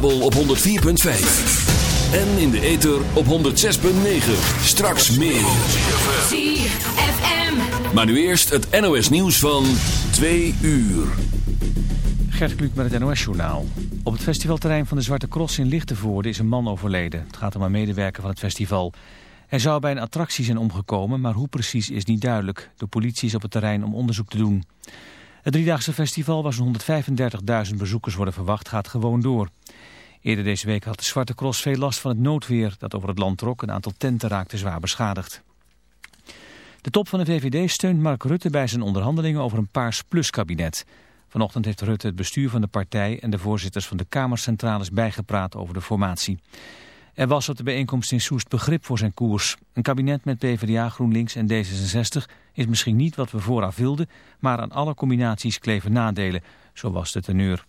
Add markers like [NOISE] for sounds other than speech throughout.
kabel op 104.5. En in de ether op 106.9. Straks meer. ZFM. Maar nu eerst het NOS nieuws van 2 uur. Gert Kluk met het NOS-journaal. Op het festivalterrein van de Zwarte Cross in Lichtenvoorde is een man overleden. Het gaat om een medewerker van het festival. Hij zou bij een attractie zijn omgekomen, maar hoe precies is niet duidelijk. De politie is op het terrein om onderzoek te doen. Het driedaagse festival waar zo'n 135.000 bezoekers worden verwacht gaat gewoon door. Eerder deze week had de Zwarte Cross veel last van het noodweer dat over het land trok. Een aantal tenten raakte zwaar beschadigd. De top van de VVD steunt Mark Rutte bij zijn onderhandelingen over een Paars Plus kabinet. Vanochtend heeft Rutte het bestuur van de partij en de voorzitters van de Kamercentrales bijgepraat over de formatie. Er was op de bijeenkomst in Soest begrip voor zijn koers. Een kabinet met PvdA, GroenLinks en D66 is misschien niet wat we vooraf wilden, maar aan alle combinaties kleven nadelen, zo was de teneur.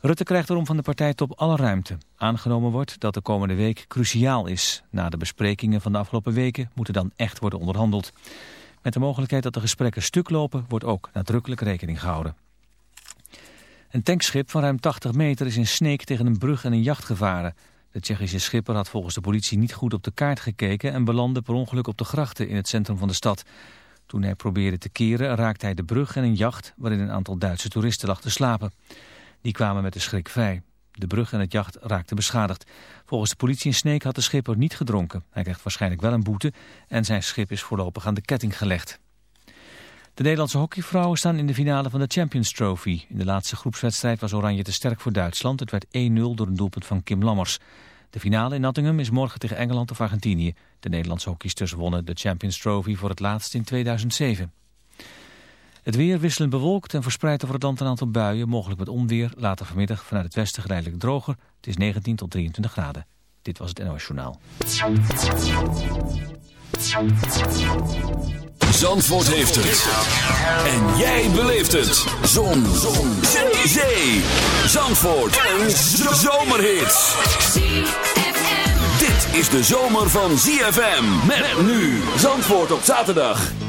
Rutte krijgt daarom van de partijtop alle ruimte. Aangenomen wordt dat de komende week cruciaal is. Na de besprekingen van de afgelopen weken moeten dan echt worden onderhandeld. Met de mogelijkheid dat de gesprekken stuk lopen wordt ook nadrukkelijk rekening gehouden. Een tankschip van ruim 80 meter is in Sneek tegen een brug en een jacht gevaren. De Tsjechische schipper had volgens de politie niet goed op de kaart gekeken en belandde per ongeluk op de grachten in het centrum van de stad. Toen hij probeerde te keren raakte hij de brug en een jacht waarin een aantal Duitse toeristen lag te slapen. Die kwamen met de schrik vrij. De brug en het jacht raakten beschadigd. Volgens de politie in Sneek had de schipper niet gedronken. Hij krijgt waarschijnlijk wel een boete en zijn schip is voorlopig aan de ketting gelegd. De Nederlandse hockeyvrouwen staan in de finale van de Champions Trophy. In de laatste groepswedstrijd was Oranje te sterk voor Duitsland. Het werd 1-0 door een doelpunt van Kim Lammers. De finale in Nottingham is morgen tegen Engeland of Argentinië. De Nederlandse hockeysters wonnen de Champions Trophy voor het laatst in 2007. Het weer wisselend bewolkt en verspreidt over het land een aantal buien, mogelijk met onweer. Later vanmiddag vanuit het westen geleidelijk droger. Het is 19 tot 23 graden. Dit was het NOS Journaal. Zandvoort heeft het. En jij beleeft het. Zon. Zon. Zee. Zandvoort. Een zomerhit. Dit is de zomer van ZFM. Met nu. Zandvoort op zaterdag.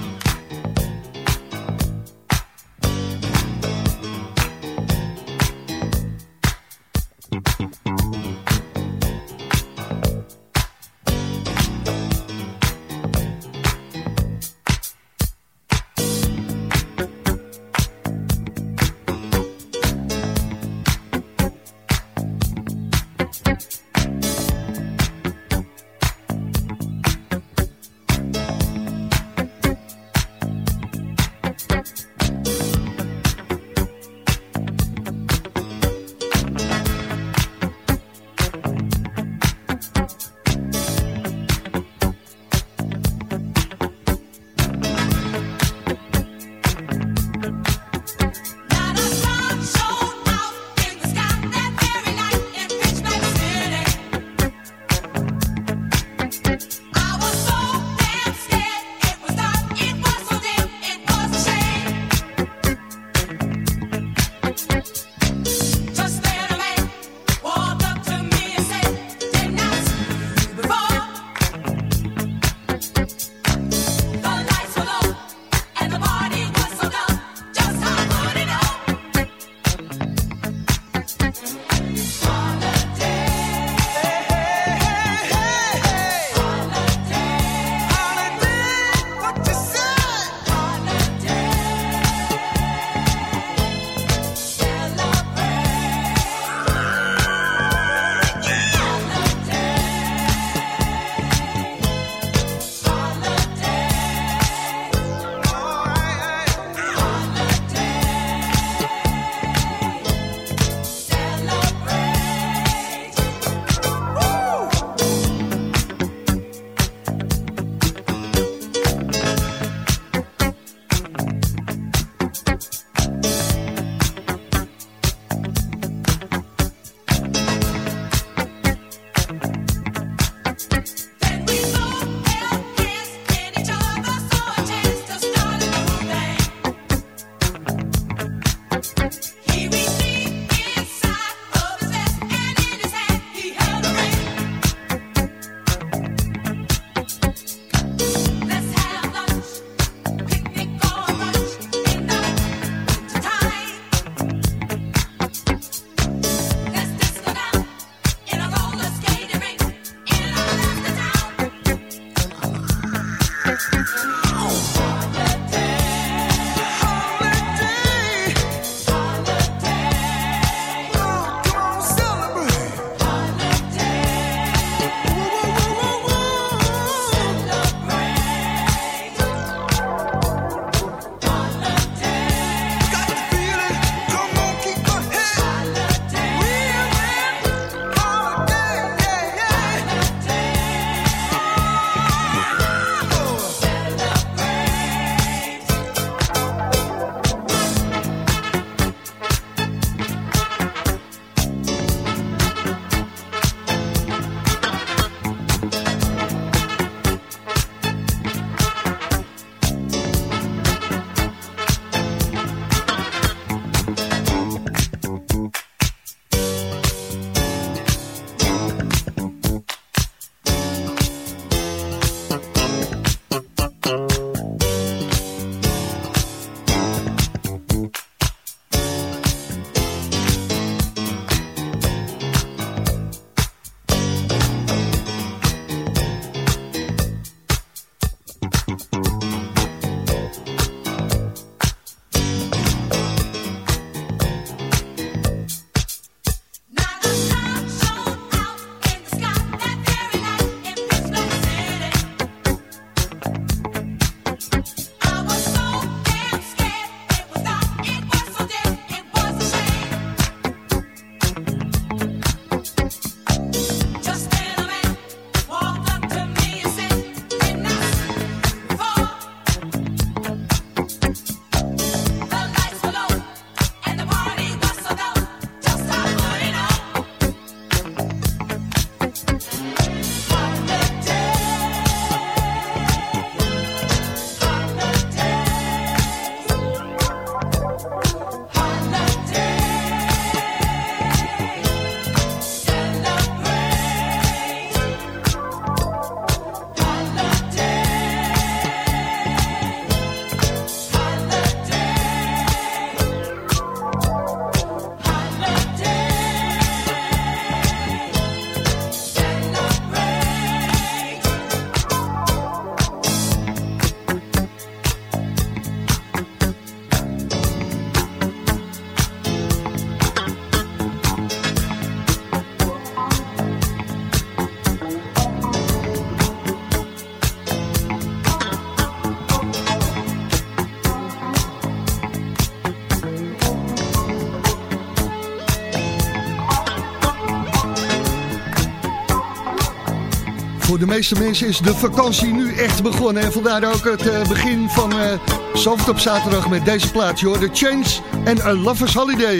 Meeste mensen is de vakantie nu echt begonnen. En vandaar ook het uh, begin van uh, Zalvert op zaterdag met deze plaats. Je The Change en A Lover's Holiday.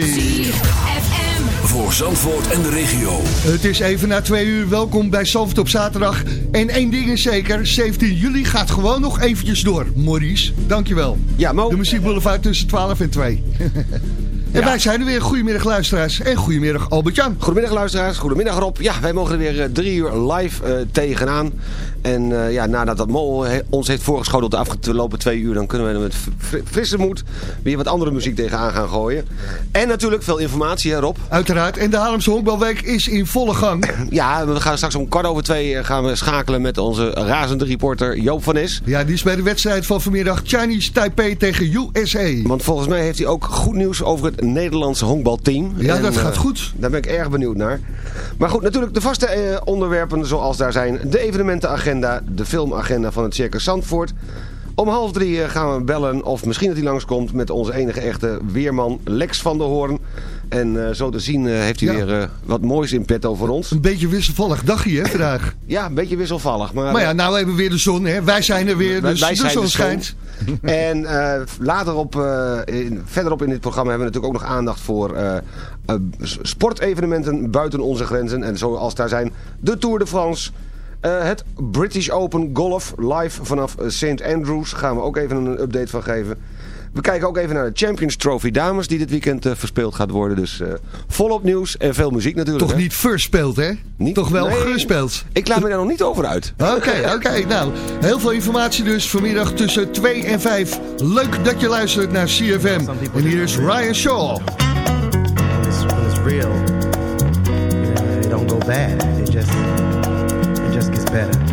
Voor Zandvoort en de regio. Het is even na twee uur. Welkom bij Zalvert op zaterdag. En één ding is zeker. 17 juli gaat gewoon nog eventjes door. Maurice, dankjewel. Ja, Mo. De muziekboulevard tussen 12 en 2. [LAUGHS] En wij zijn er weer. Goedemiddag luisteraars en goedemiddag Albert-Jan. Goedemiddag luisteraars, goedemiddag Rob. Ja, wij mogen er weer eh, drie uur live uh, tegenaan. En uh, ja, nadat dat Mol ons heeft voorgeschoteld de afgelopen twee uur... dan kunnen we er met frisse moed weer wat andere muziek tegenaan gaan gooien. En natuurlijk veel informatie, hè Rob? Uiteraard. En de Haarlemse Honkbalweek is in volle gang. [CLEARS THROAT] Ja, we gaan straks om kwart over twee gaan we schakelen met onze razende reporter Joop van Is. Ja, die is bij de wedstrijd van vanmiddag Chinese Taipei tegen USA. Want volgens mij heeft hij ook goed nieuws over het Nederlandse honkbalteam. Ja, dat gaat goed. Daar ben ik erg benieuwd naar. Maar goed, natuurlijk de vaste eh, onderwerpen zoals daar zijn. De evenementenagenda, de filmagenda van het Circus Zandvoort. Om half drie eh, gaan we bellen, of misschien dat hij langskomt, met onze enige echte weerman Lex van der Hoorn. En uh, zo te zien uh, heeft hij ja. weer uh, wat moois in petto voor ons. Een beetje wisselvallig dagje hè vandaag. [LAUGHS] ja, een beetje wisselvallig. Maar, maar ja, nou hebben we weer de zon hè. Wij zijn er weer, dus wij, de zon de schijnt. [LAUGHS] en later op, in, verderop in dit programma hebben we natuurlijk ook nog aandacht voor sportevenementen buiten onze grenzen. En zoals daar zijn de Tour de France... Uh, het British Open Golf live vanaf St. Andrews. Gaan we ook even een update van geven. We kijken ook even naar de Champions Trophy dames die dit weekend uh, verspeeld gaat worden. Dus uh, volop nieuws en veel muziek natuurlijk. Toch hè? niet verspeeld hè? Niet? Toch wel nee, gespeeld. Ik laat me daar nog niet over uit. Oké, oké. Okay. [LAUGHS] Nou, heel veel informatie dus vanmiddag tussen 2 en 5. Leuk dat je luistert naar CFM. En hier is Ryan Shaw. It's, when it's real, you know, don't go bad. It just, it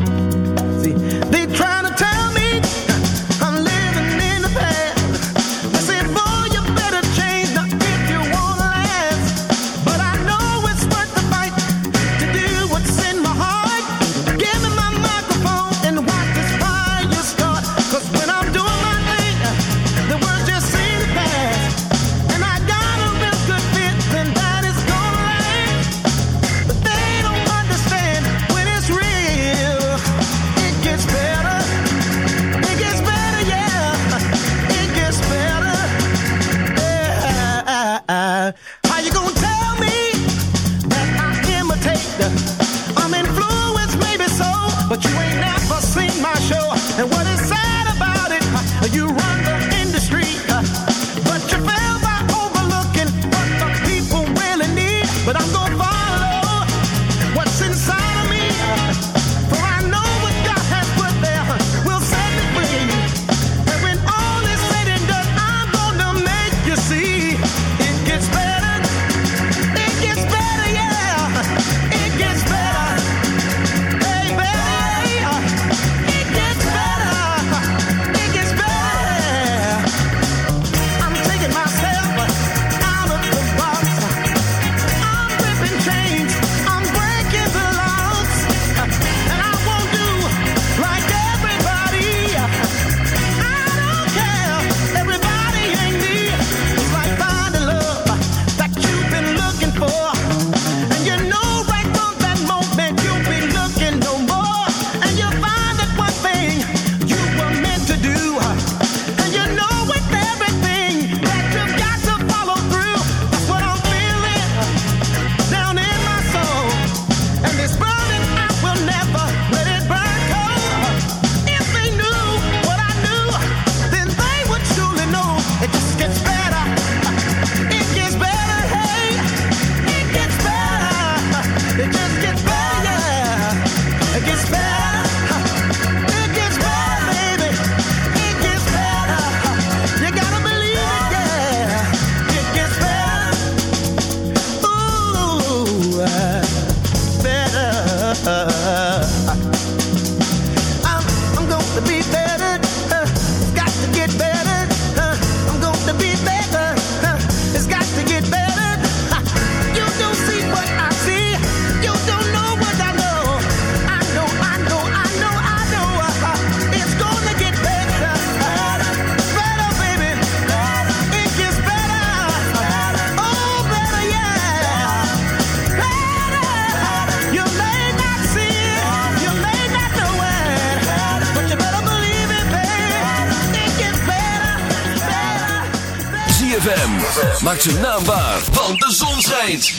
maakt zijn naam waar, want de zon schijnt.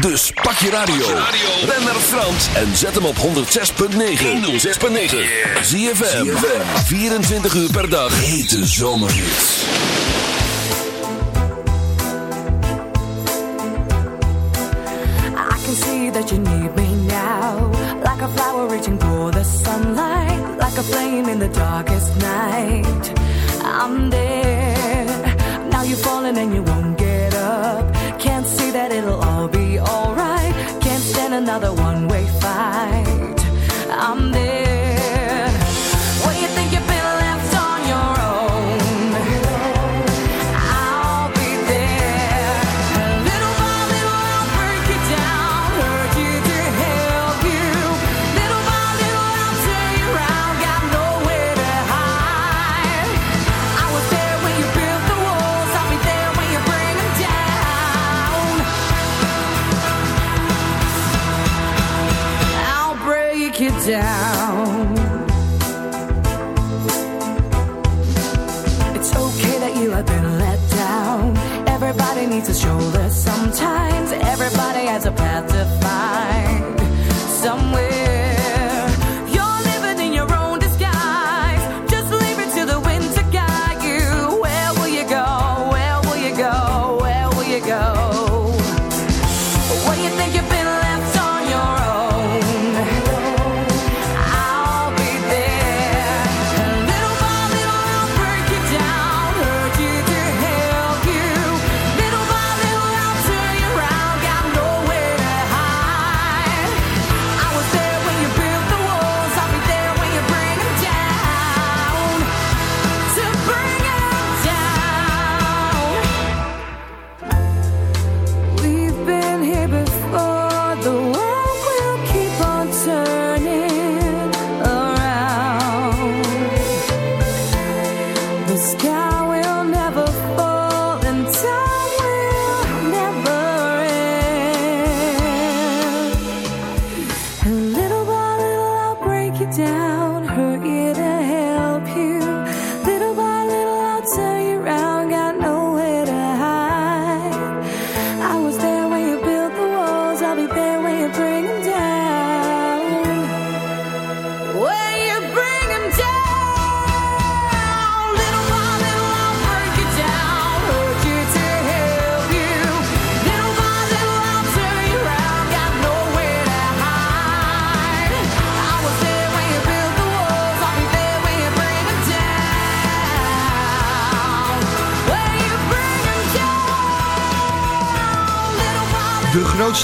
Dus pak je radio, ren naar Frans en zet hem op 106.9. 106.9. Zie je 24 uur per dag. Hete zomerhits. I can see that you need me now. Like a flower reaching for the sunlight. Like a flame in the darkest night. I'm there.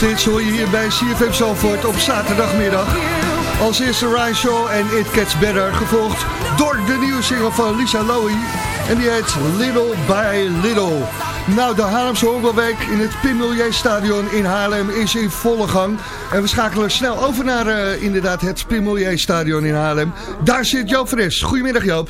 Hits hoor je hier bij CFM Zalvoort op zaterdagmiddag. Als eerste Ryan Shaw en It Gets Better, gevolgd door de nieuwe single van Lisa Lowy. En die heet Little by Little. Nou, de Haarlemse Honkbalweek in het Pim Stadion in Haarlem is in volle gang. En we schakelen snel over naar eh, inderdaad het Pim Stadion in Haarlem. Daar zit Joop Fres. Goedemiddag Joop.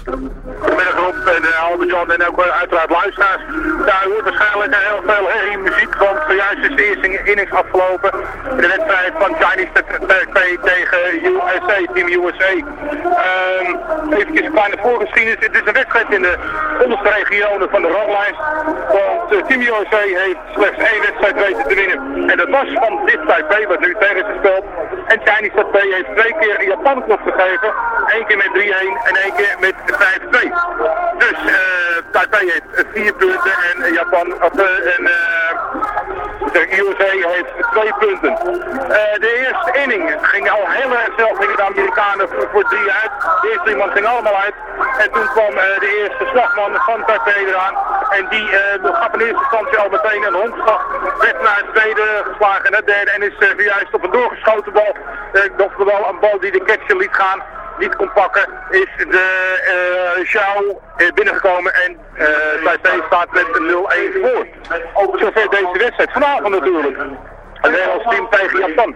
Goedemiddag Rob en uh, Albert Jan en ook uh, uiteraard luisteraars. U hoort waarschijnlijk heel veel herrie muziek, want zojuist is de eerste innings afgelopen. De wedstrijd van Chinese Taipei tegen USA, Team USA. Um, even een kleine voorgeschiedenis. Het is een wedstrijd in de onderste regionen van de ranglijst. Want uh, Team USA heeft slechts één wedstrijd weten te winnen. En dat was van dit Taipei, wat nu tegen is gespeeld. En Chinese Taipei heeft twee keer Japan klop gegeven. Eén keer met 3-1 en één keer met 5-2. Dus uh, Taipei heeft vier punten en Japan, of, uh, en, de USA heeft twee punten. Uh, de eerste inning ging al heel erg snel, gingen de Amerikanen voor, drie uit. De eerste iemand ging allemaal uit. En toen kwam uh, de eerste slagman van Taipei eraan. En die uh, gaf in eerste instantie al meteen een hondslag. Werd naar het tweede geslagen en het derde. En is juist op een doorgeschoten bal. Uh, oftewel een bal die de catcher liet gaan niet kon pakken, is de uh, Xiao binnengekomen en uh, Taipei staat met 0-1 voor. Zover deze wedstrijd. Vanavond natuurlijk. Het Nederlands team tegen Japan.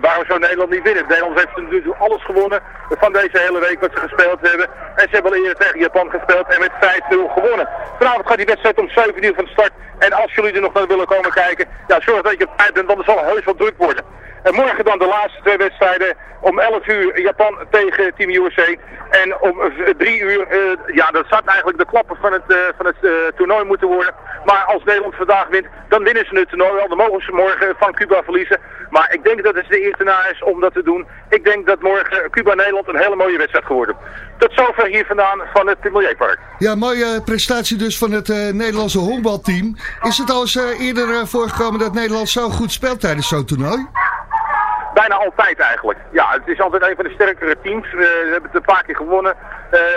Waarom zou Nederland niet winnen? Nederland heeft natuurlijk alles gewonnen van deze hele week wat ze gespeeld hebben. En ze hebben al eerder tegen Japan gespeeld en met 5-0 gewonnen. Vanavond gaat die wedstrijd om 7 uur van start. En als jullie er nog naar willen komen kijken, ja, zorg dat je op tijd bent, want het zal heus wel druk worden. En morgen dan de laatste twee wedstrijden. Om 11 uur Japan tegen Team USA. En om 3 uur, ja dat zou eigenlijk de klappen van het, van het toernooi moeten worden. Maar als Nederland vandaag wint, dan winnen ze het toernooi wel. Dan mogen ze morgen van Cuba verliezen. Maar ik denk dat het de eerste na is om dat te doen. Ik denk dat morgen Cuba-Nederland een hele mooie wedstrijd geworden. Tot zover hier vandaan van het Milieupark. Ja, mooie prestatie dus van het Nederlandse honkbalteam. Is het al eens eerder voorgekomen dat Nederland zo goed speelt tijdens zo'n toernooi? Bijna altijd eigenlijk. Ja, het is altijd een van de sterkere teams. we hebben het een paar keer gewonnen.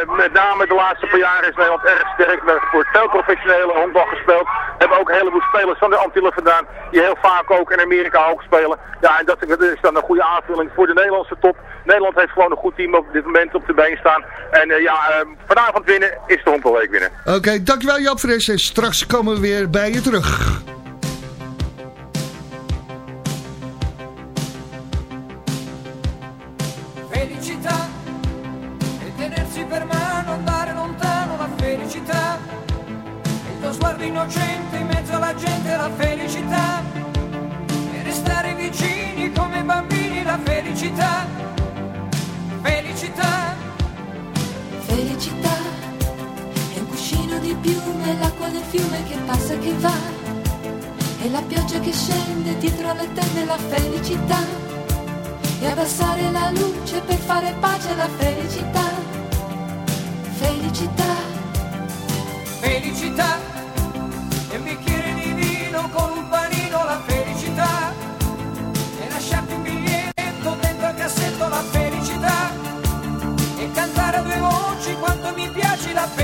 met name de laatste paar jaren is Nederland erg sterk. We hebben voor veel professionele honkbal gespeeld. We hebben ook een heleboel spelers van de Antillen vandaan. Die heel vaak ook in Amerika hoog spelen. Ja, en dat is dan een goede aanvulling voor de Nederlandse top. Nederland heeft gewoon een goed team op dit moment op de been staan. En uh, ja, uh, vanavond winnen is de Hompelweek winnen. Oké, dankjewel Jap Fres. En straks komen we weer bij je terug. Innocente in mezzo alla gente la felicità. E restare vicini come bambini la felicità felicità. Felicità è un cuscino di piume, l'acqua del fiume che passa e che va. E la pioggia che scende dietro alle tende la felicità. E abbassare la luce per fare pace alla felicità. Felicità. Felicità. mi piaci la pelle.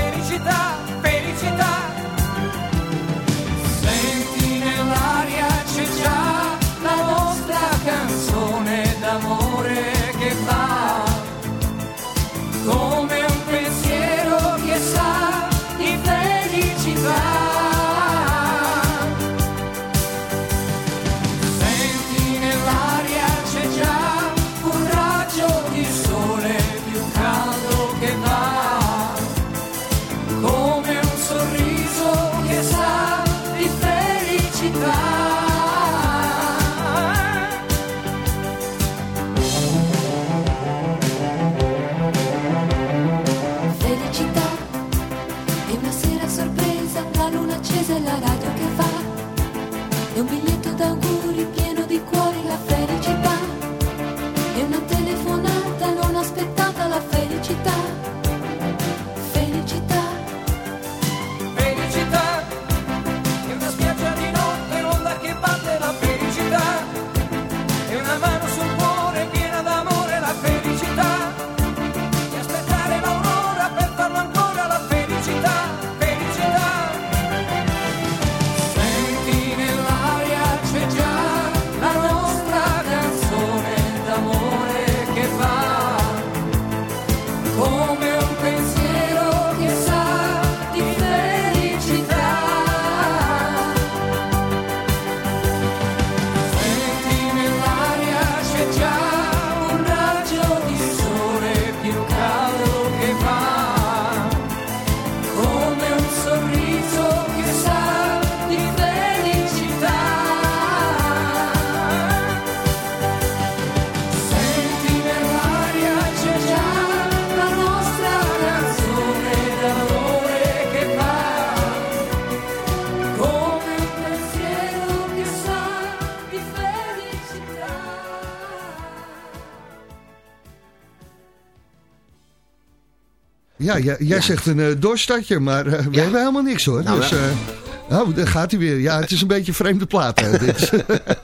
Ja, jij, jij zegt een uh, maar uh, we hebben helemaal niks hoor. Nou, dus, uh, oh, daar gaat hij weer. Ja, het is een beetje een vreemde plaat. Hè, dit.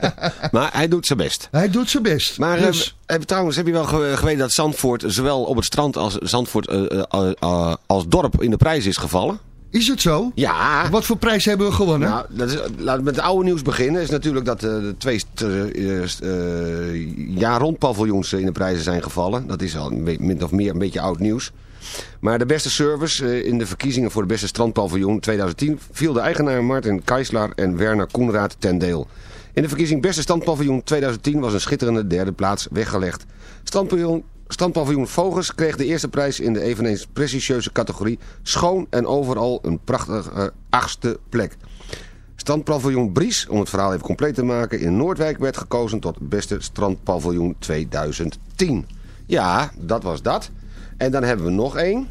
[LAUGHS] maar hij doet zijn best. Hij doet zijn best. Maar dus... trouwens, heb je wel ge geweten dat Zandvoort zowel op het strand als Zandvoort als dorp in de prijs is gevallen? Is het zo? Ja. Wat voor prijs hebben we gewonnen? Nou, dat is, laten we met het oude nieuws beginnen. is natuurlijk dat uh, de twee jaar rond paviljoens in de prijzen zijn gevallen. Dat is al min of meer een beetje oud nieuws. Maar de beste service in de verkiezingen voor de beste strandpaviljoen 2010 viel de eigenaar Martin Keisler en Werner Koenraad ten deel. In de verkiezing beste strandpaviljoen 2010 was een schitterende derde plaats weggelegd. Strandpaviljoen, strandpaviljoen Vogels kreeg de eerste prijs in de eveneens prestigieuze categorie schoon en overal een prachtige achtste plek. strandpaviljoen Bries, om het verhaal even compleet te maken, in Noordwijk werd gekozen tot beste strandpaviljoen 2010. Ja, dat was dat. En dan hebben we nog één.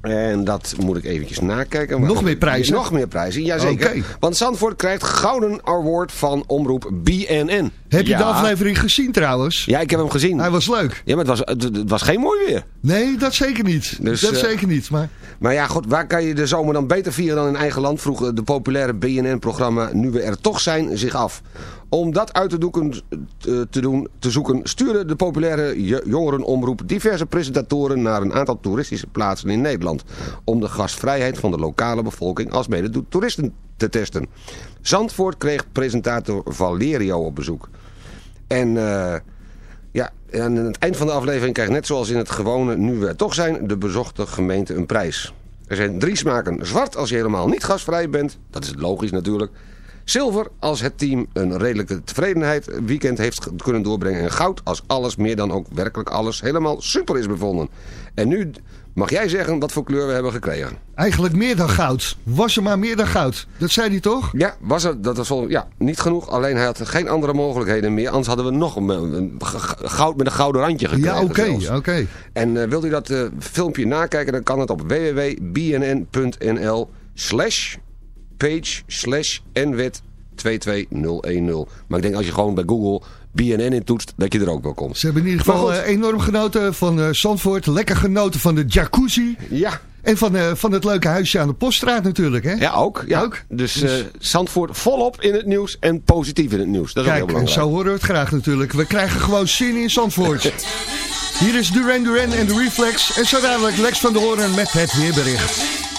En dat moet ik eventjes nakijken. Nog meer prijzen? Nog meer prijzen, jazeker. Want Zandvoort krijgt Gouden Award van omroep BNN. Heb je ja. de aflevering gezien trouwens? Ja, ik heb hem gezien. Hij was leuk. Ja, maar het was, het, het was geen mooi weer. Nee, dat zeker niet. Dus, dat eh, zeker niet. Maar Maar ja, god, waar kan je de zomer dan beter vieren dan in eigen land? Vroeg de populaire BNN-programma Nu we er toch zijn zich af. Om dat uit te, doeken, eh, te, doen, te zoeken stuurde de populaire jongerenomroep diverse presentatoren naar een aantal toeristische plaatsen in Nederland. Om de gastvrijheid van de lokale bevolking als mede toeristen te testen. Zandvoort kreeg presentator Valerio op bezoek. En eh, ja, aan het eind van de aflevering krijgt net zoals in het gewone Nu we toch zijn, de bezochte gemeente een prijs. Er zijn drie smaken. Zwart als je helemaal niet gasvrij bent. Dat is logisch natuurlijk. Zilver als het team een redelijke tevredenheid weekend heeft kunnen doorbrengen. En goud als alles, meer dan ook werkelijk alles, helemaal super is bevonden. En nu mag jij zeggen wat voor kleur we hebben gekregen. eigenlijk meer dan goud. Was er maar meer dan goud. Dat zei hij toch? Ja, was er, dat was wel, ja, niet genoeg. Alleen hij had geen andere mogelijkheden meer. Anders hadden we nog een, goud met een gouden randje gekregen. Ja, oké. oké. En eh, wilt u dat eh, filmpje nakijken, dan kan het op www.bnn.nl slash page slash nwet 22010. Maar ik denk als je gewoon bij Google BNN intoetst, dat je er ook wel komt. Ze hebben in ieder geval eh, enorm genoten van eh Zandvoort. Lekker genoten van de jacuzzi. Ja, En van, eh, van het leuke huisje aan de Poststraat natuurlijk. Hè? ja ook. Ja. Ook. Dus, Dus- Zandvoort volop in het nieuws en positief in het nieuws. Dat is ook heel Kijk, en belangrijk. zo horen we het graag natuurlijk. We krijgen gewoon zin in Zandvoort. Hier is Duran Duran en de Reflex. En zo dadelijk Lex van de Hoorn met het weerbericht.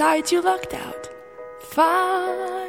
Besides, you lucked out. Finally.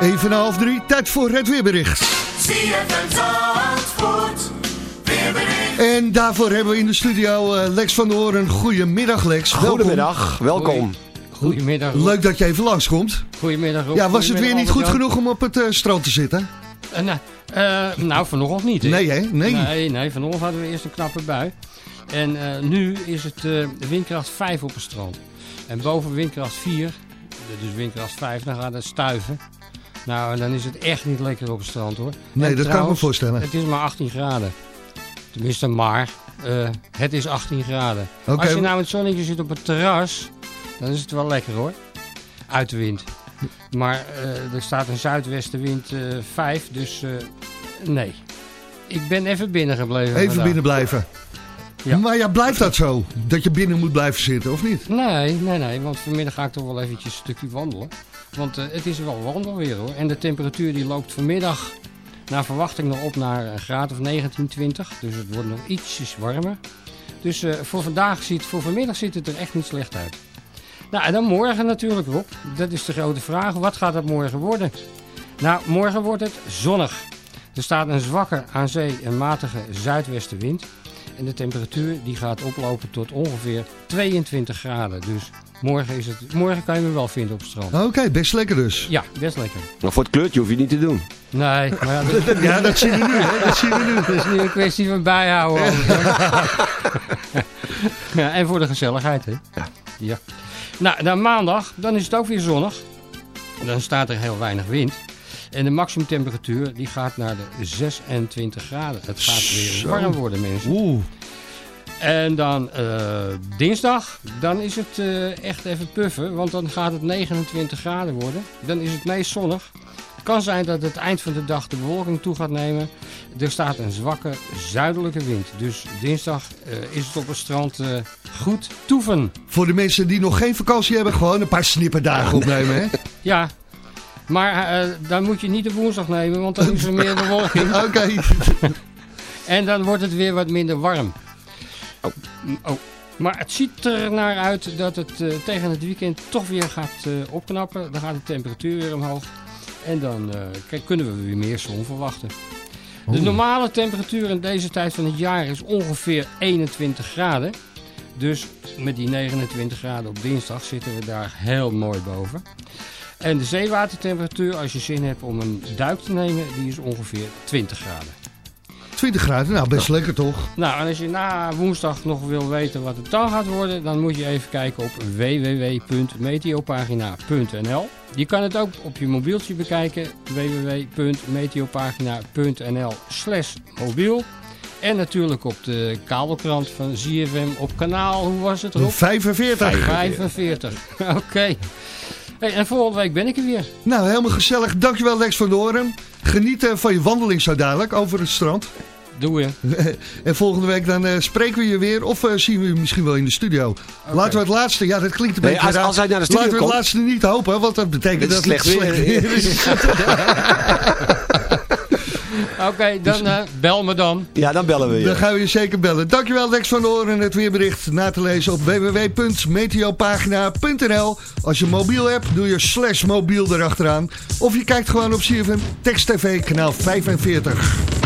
Even na half drie, tijd voor het weerbericht. En daarvoor hebben we in de studio eh, Lex van der Hoorn. Goedemiddag Lex. Welkom. Goedemiddag, welkom. Goedemiddag. Rob. Leuk dat je even langskomt. Goedemiddag. Rob. Ja, was het weer niet goed genoeg om op het eh, strand te zitten? Eh, nou, eh, nou, vanochtend niet. hè? Nee hè? Nee. Nee, nee, vanochtend hadden we eerst een knappe bui. En eh, nu is het eh, windkracht 5 op het strand. En boven windkracht 4, dus windkracht 5, dan gaat het stuiven. Nou, en dan is het echt niet lekker op het strand hoor. Nee, En dat kan ik me voorstellen. Het is maar 18 graden. Tenminste, maar. eh, het is 18 graden. Als je nou in het zonnetje zit op het terras, dan is het wel lekker hoor. Uit de wind. Maar eh, er staat een zuidwestenwind eh 5, dus nee. Ik ben even binnen gebleven. Even vandaag. binnen blijven. Ja. Maar ja, blijft dat zo? Dat je binnen moet blijven zitten, of niet? Nee, nee, nee, want vanmiddag ga ik toch wel eventjes een stukje wandelen. Want eh, het is wel wandelweer hoor. En de temperatuur die loopt vanmiddag naar verwachting nog op naar een graad of 19, 20. Dus het wordt nog ietsjes warmer. Dus eh, voor vandaag ziet, voor vanmiddag ziet het er echt niet slecht uit. Nou, en dan morgen natuurlijk Rob. Dat is de grote vraag. Wat gaat het morgen worden? Nou, morgen wordt het zonnig. Er staat een zwakke aan zee en matige zuidwestenwind. En de temperatuur die gaat oplopen tot ongeveer 22 graden. Dus morgen, is het, morgen kan je me wel vinden op het strand. Oké, best lekker dus. Ja, best lekker. Maar voor het kleurtje hoef je het niet te doen. Nee, maar ja, dat, [LAUGHS] Ja, dat zien we nu, hè? Dat zien we nu. [LAUGHS] dat is nu een kwestie van bijhouden. [LAUGHS] ja, en voor de gezelligheid, hè? Ja. Nou, dan maandag, dan is het ook weer zonnig. Dan staat er heel weinig wind. En de maximumtemperatuur die gaat naar de 26 graden. Het gaat weer warm worden, mensen. Oeh. En dan eh, dinsdag, dan is het eh, echt even puffen, want dan gaat het 29 graden worden. Dan is het meest zonnig. Het kan zijn dat het eind van de dag de bewolking toe gaat nemen. Er staat een zwakke zuidelijke wind. Dus dinsdag eh, is het op het strand goed toeven. Voor de mensen die nog geen vakantie hebben, gewoon een paar snipperdagen opnemen, hè? [LAUGHS] Ja, maar dan moet je niet de woensdag nemen, want dan is er meer bewolking. [LAUGHS] Oké. [LAUGHS] En dan wordt het weer wat minder warm. Oh. oh. Maar het ziet er naar uit dat het eh, tegen het weekend toch weer gaat eh, opknappen. Dan gaat de temperatuur weer omhoog. En dan eh, kunnen we weer meer zon verwachten. De normale temperatuur in deze tijd van het jaar is ongeveer 21 graden. Dus met die 29 graden op dinsdag zitten we daar heel mooi boven. En de zeewatertemperatuur, als je zin hebt om een duik te nemen, die is ongeveer 20 graden. 20 graden, nou best lekker toch? Nou, en als je na woensdag nog wil weten wat het dan gaat worden, dan moet je even kijken op www.meteopagina.nl. Je kan het ook op je mobieltje bekijken, www.meteopagina.nl slash mobiel. En natuurlijk op de kabelkrant van ZFM op kanaal, hoe was het erop? 45. 45, oké. Hey, en volgende week ben ik er weer. Nou, helemaal gezellig. Dankjewel Lex van Doren. Geniet eh, van je wandeling zo dadelijk over het strand. Doe je. [LAUGHS] en volgende week dan eh, spreken we je weer. Of eh, zien we je misschien wel in de studio. Laten we het laatste... Ja, dat klinkt een Nee, beetje als- raar. als hij naar de studio Laten we het komt- laatste niet hopen. Want dat betekent Het dat het slecht weer is. [LAUGHS] [LAUGHS] Oké, dan eh, bel me dan. Ja, dan bellen we je. Dan gaan we je zeker bellen. Dankjewel Lex van Doren. Het weerbericht na te lezen op www.meteopagina.nl Als je mobiel hebt, doe je slash mobiel erachteraan. Of je kijkt gewoon op CFM Text TV kanaal 45.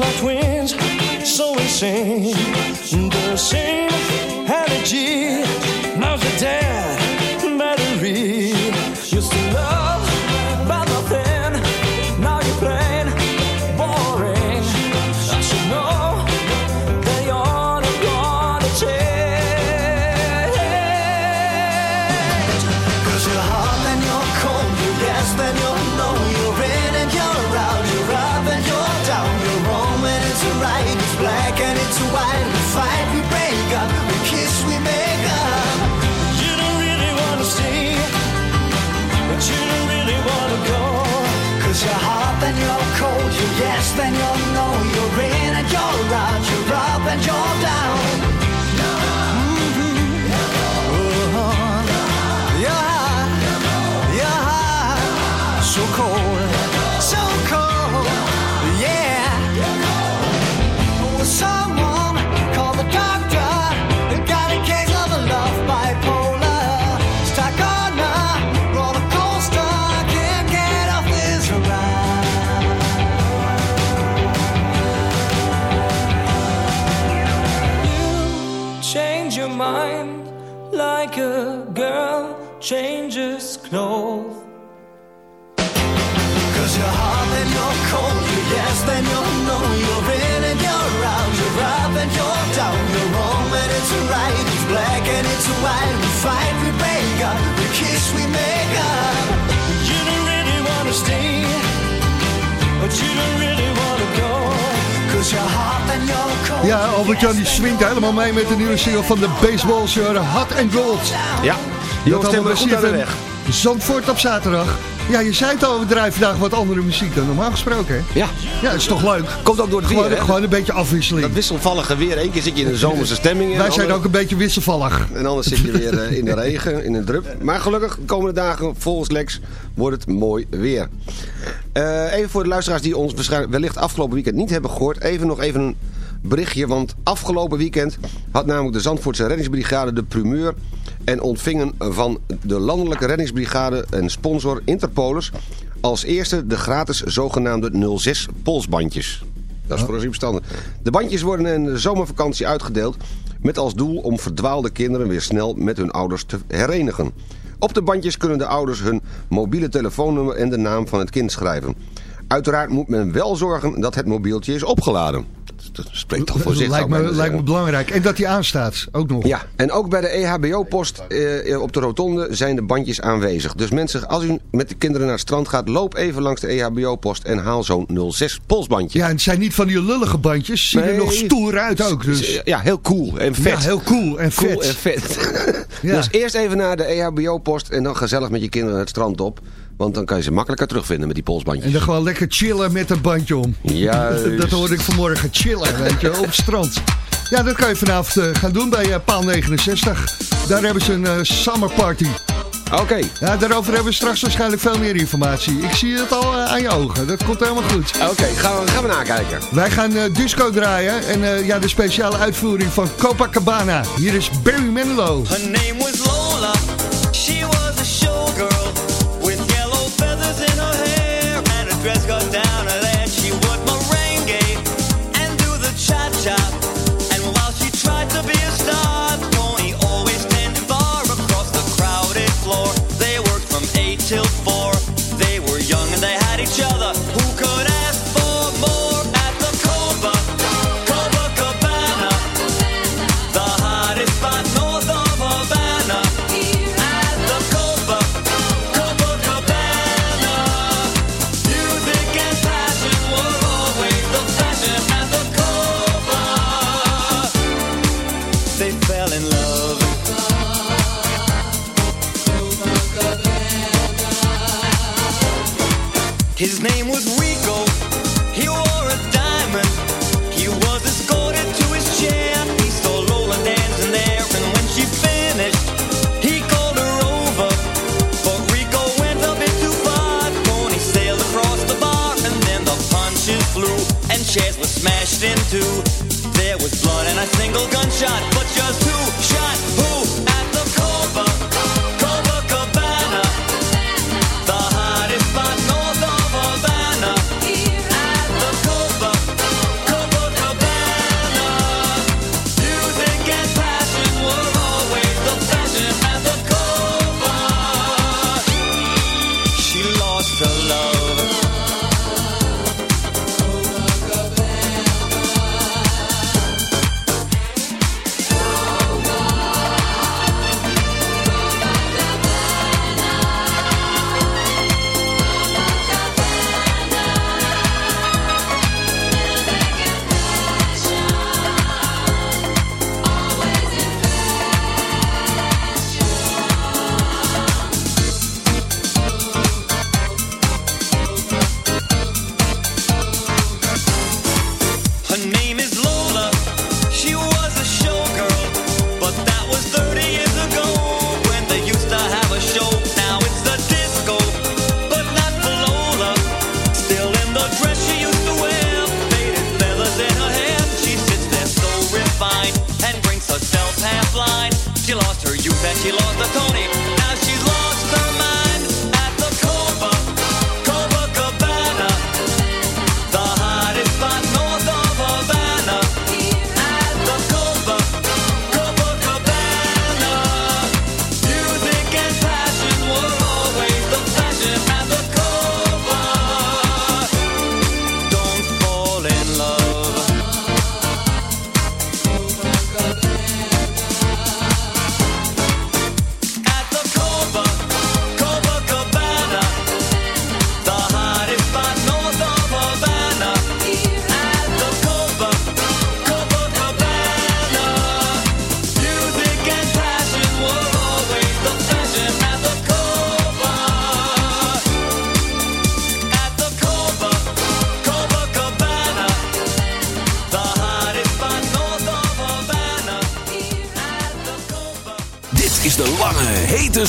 Like twins, so insane. The same fight, we break up, we kiss, we make up. You don't really wanna stay, but you don't really wanna go, cause you're hot and you're cold. Ja, Albert-Jan die swingt helemaal mee met de nieuwe single van de baseballers Hot and Gold. Ja, die jongens hebben goed aan de weg. Zandvoort op zaterdag. Ja, je zei het al, we draaien vandaag wat andere muziek dan normaal gesproken, hè? Ja. Ja, dat is toch leuk? Komt ook door het Gewoon, weer, hè? gewoon een beetje afwisseling. Dat wisselvallige weer. Eén keer zit je in de zomerse stemming. Wij zijn ook een beetje wisselvallig. En anders zit je weer eh, in de regen, in een drup. Maar gelukkig, de komende dagen, volgens Lex, wordt het mooi weer. Eh, even voor de luisteraars die ons wellicht afgelopen weekend niet hebben gehoord. Even nog even een berichtje, want afgelopen weekend had namelijk de Zandvoortse reddingsbrigade de primeur... en ontvingen van de landelijke reddingsbrigade en sponsor Interpolis... als eerste de gratis zogenaamde 06 polsbandjes. Dat is voor ons verstandig. De bandjes worden in de zomervakantie uitgedeeld... met als doel om verdwaalde kinderen weer snel met hun ouders te herenigen. Op de bandjes kunnen de ouders hun mobiele telefoonnummer en de naam van het kind schrijven. Uiteraard moet men wel zorgen dat het mobieltje is opgeladen. Dat spreekt toch voor zich. lijkt, me, belangrijk. En dat die aanstaat, ook nog. Ja, en ook bij de EHBO-post eh, op de rotonde zijn de bandjes aanwezig. Dus mensen, als u met de kinderen naar het strand gaat... loop even langs de EHBO-post en haal zo'n 06 polsbandje. Ja, en het zijn niet van die lullige bandjes. Zien er nog stoer uit ook. Dus. Ja, heel cool en vet. Ja, heel cool en vet. Cool en vet. [LAUGHS] [LAUGHS] Ja. Dus eerst even naar de EHBO-post en dan gezellig met je kinderen het strand op. Want dan kan je ze makkelijker terugvinden met die polsbandjes. En dan gewoon lekker chillen met een bandje om. Juist. [LAUGHS] Dat hoorde ik vanmorgen. Chillen, weet je, op het strand. Ja, dat kan je vanavond eh, gaan doen bij eh, Paal 69. Daar hebben ze een eh, summer party. Oké. Ja, daarover hebben we straks waarschijnlijk veel meer informatie. Ik zie het al aan je ogen. Dat komt helemaal goed. Oké, gaan, we, gaan we nakijken. Wij gaan eh, disco draaien. En eh, ja, de speciale uitvoering van Copacabana. Hier is Barry Manilow. Her name was Lola. His name was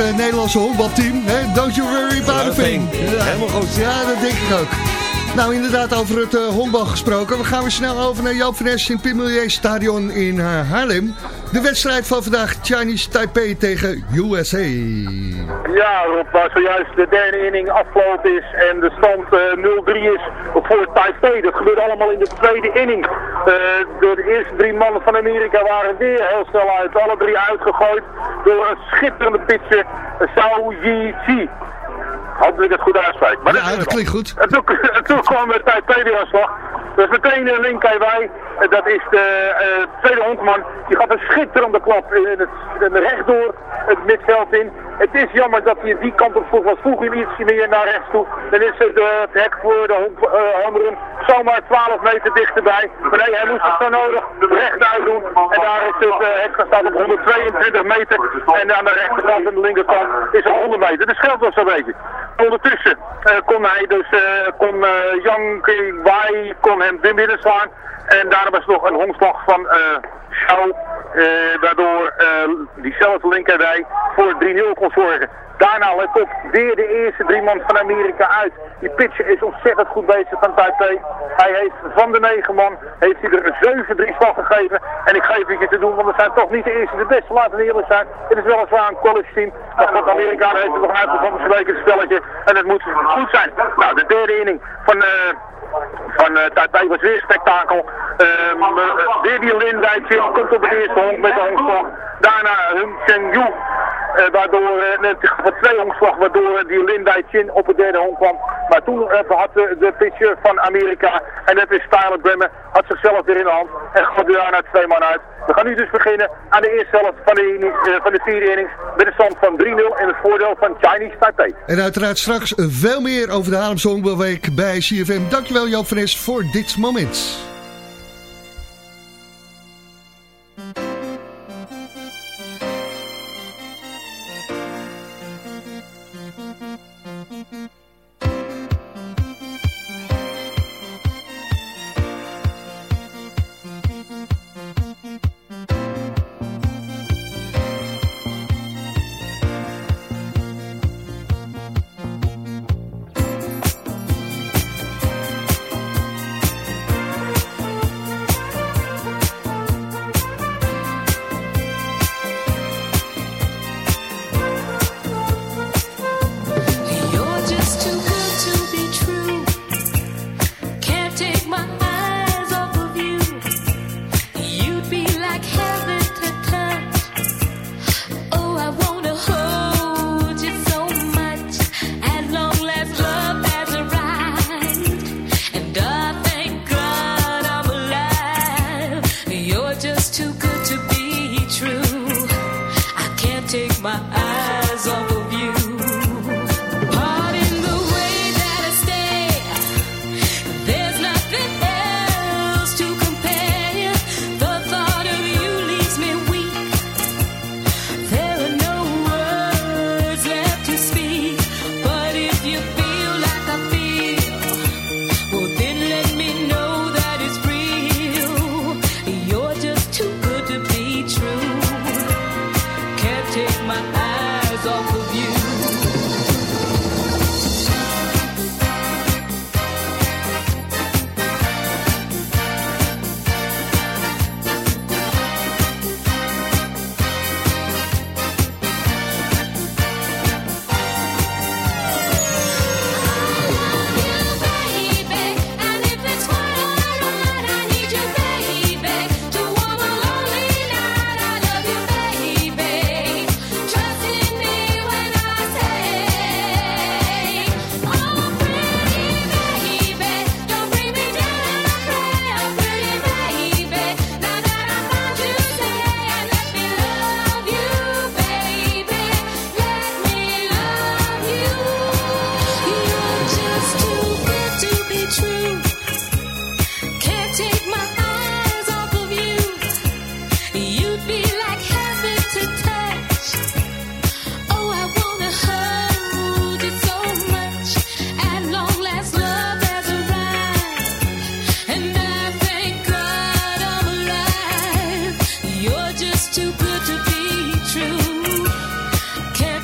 Het eh, Nederlandse honkbalteam? hè? Don't you worry about a thing. Ja. Helemaal goed. Ja, dat denk ik ook. Nou, inderdaad, over het eh, honkbal gesproken. We gaan weer snel over naar Joop van in Pimelier Stadion in eh, Haarlem. De wedstrijd van vandaag, Chinese Taipei tegen USA. Ja, Rob, waar zojuist de derde inning afgelopen is en de stand eh, 0-3 is voor Taipei. Dat gebeurt allemaal in de tweede inning. Eh, de, de eerste drie mannen van Amerika waren weer heel snel uit. Alle drie uitgegooid door een schitterende pitcher, eh, Zhao Yi-Chi. Hoop dat ik het goed uitspreek. Maar Ja, dat klinkt goed. en toen, en toen kwam de Taipei weer aan slag. Dus meteen een link wij. Dat is de eh, tweede hondman. Die gaat een schitterende klap in het, in rechtdoor het midveld in. Het is jammer dat hij die kant op vroeg was. Vroeg hij ietsje meer naar rechts toe. Dan is het, eh, het hek voor de eh, homerun zomaar 12 meter dichterbij. Maar nee, hij moest het zo nodig rechtuit doen. En daar is het uh, hek gestaan op 122 meter. En aan de rechterkant en de linkerkant is het 100 meter. Dat scheelt wel zo'n beetje. Ondertussen eh, kon hij dus, eh, kon eh, Yang Wei kon hem binnen slaan. En daarna was nog een hongslag van eh Shao, eh, waardoor eh, diezelfde linkerwij voor 3-0 kon zorgen. Daarna let op, weer de eerste drie man van Amerika uit. Die pitcher is ontzettend goed bezig van Taipei. Hij heeft van de negen man, heeft hij er een 7-3 slag gegeven. En ik geef het je te doen, want we zijn toch niet de eerste de beste, laten we eerlijk zijn. Het is weliswaar een college team, maar voor de Amerikanen heeft het nog uitgevonden van het spelletje. En het moet goed zijn. Nou, de derde inning van... eh van uh, Taipei was weer spektakel. Ehm, eh, weer Lin komt op het eerste honk met de honkslag. Daarna Hun Chen Yu. Eh, waardoor, van twee honkslag, waardoor eh, die Lin Chin op het derde honk kwam. Maar toen eh, had de, pitcher van Amerika, en dat is Tyler Bremer, had zichzelf weer in de hand. En gaat daarna twee man uit. We gaan nu dus beginnen aan de eerste helft van de, eh, van de vierde innings. Met een stand van 3-0 in het voordeel van Chinese Taipei. En uiteraard straks veel meer over de Haarlemse Honkbalweek bij CFM. Dankjewel Joop van Es voor dit moment.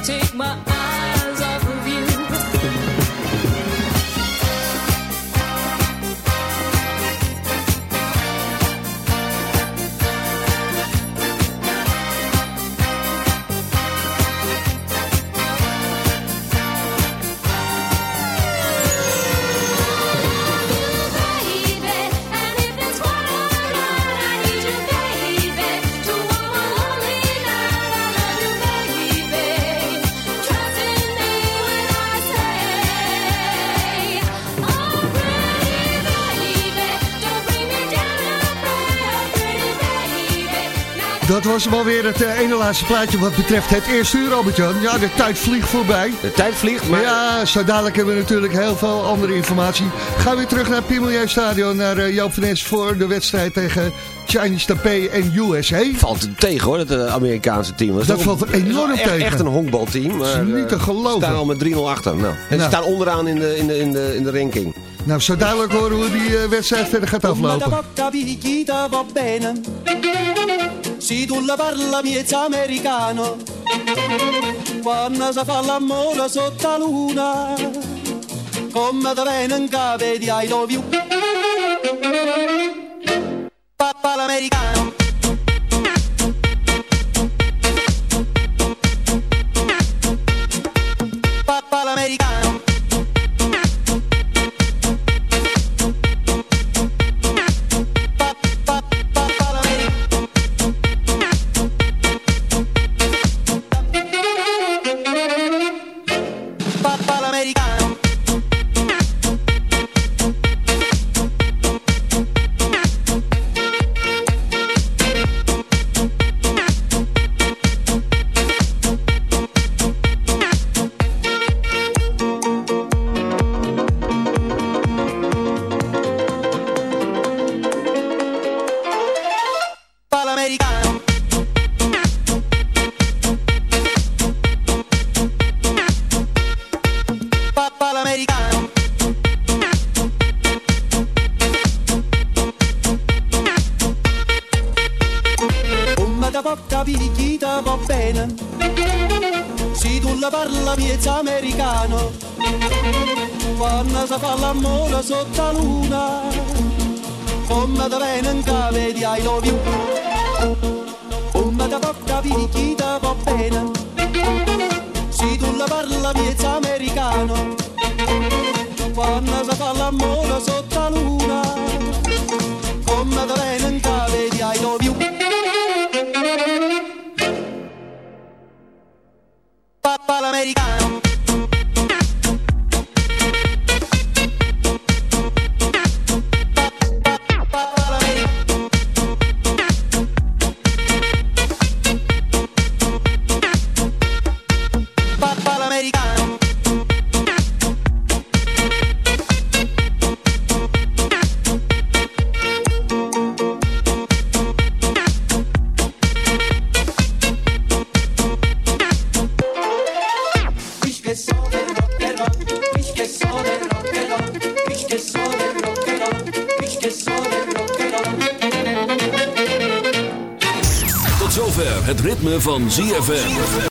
Take my was hem alweer het eh, ene laatste plaatje wat betreft het eerste uur, Albert-Jan. Ja, de tijd vliegt voorbij. De tijd vliegt, maar... Ja, zo dadelijk hebben we natuurlijk heel veel andere informatie. Gaan we weer terug naar Pimelieu Stadion, naar uh, Joop van Es voor de wedstrijd tegen Chinese Taipei en USA. Valt tegen hoor, dat uh, Amerikaanse team. Dat, dat valt er enorm echt, tegen. Echt een honkbalteam. Maar, niet te geloven. Ze staan al met 3-0 achter. Nou. En nou. ze staan onderaan in de, in de, in de, in de ranking. Nou, zo dadelijk horen hoe die uh, wedstrijd verder gaat aflopen. Si tu la parla miezza americano Quando si fa l'amore sotto la luna Come da venen cave di I love you. Papà l'americano